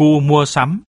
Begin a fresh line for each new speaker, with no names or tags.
khu mua sắm.